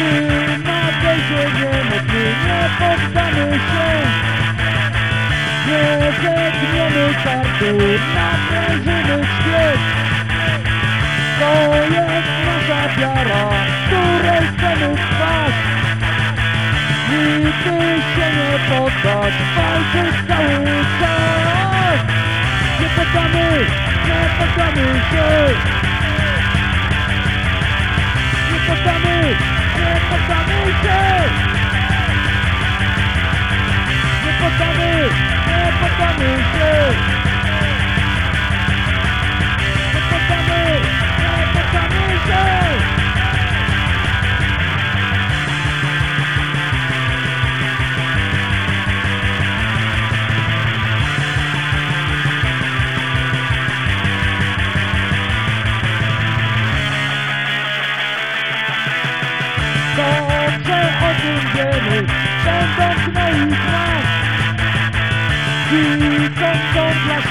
Na wejrzenie mocny nie poddamy się. Nie zegniemy kartu, naprężymy świat. To jest nasza wiara, której chcemy spać Nigdy się nie poddać, walczyć cały czas. Nie poddamy, nie poddamy się.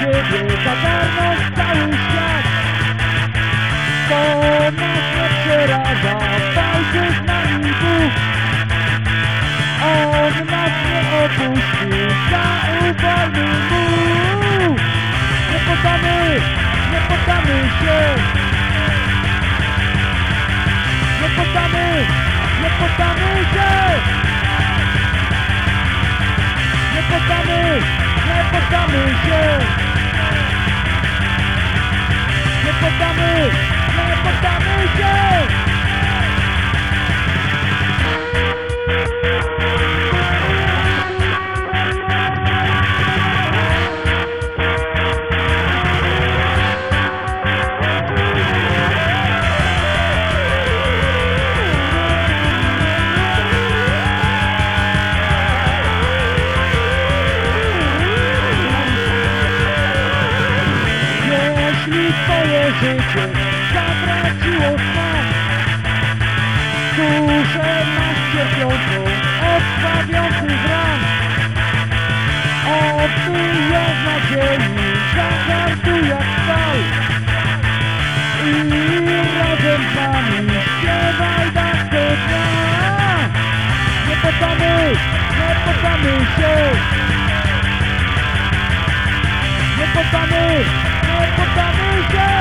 Siebie zagarnąć cały świat. To nas nie przeraża, z nami Bóg. On nas nie opuści, zaufajmy Mu. Nie poddamy, nie poddamy się. Nie poddamy, nie poddamy się! Nie poddamy, Twoje życie zatraciło smak. Duszę masz cierpiącą od krwawiących ran ją z nadziei, zahartuj jak stal I razem z nami śpiewaj do dnia Nie poddamy, nie poddamy się. Nie poddamy, nie poddamy się!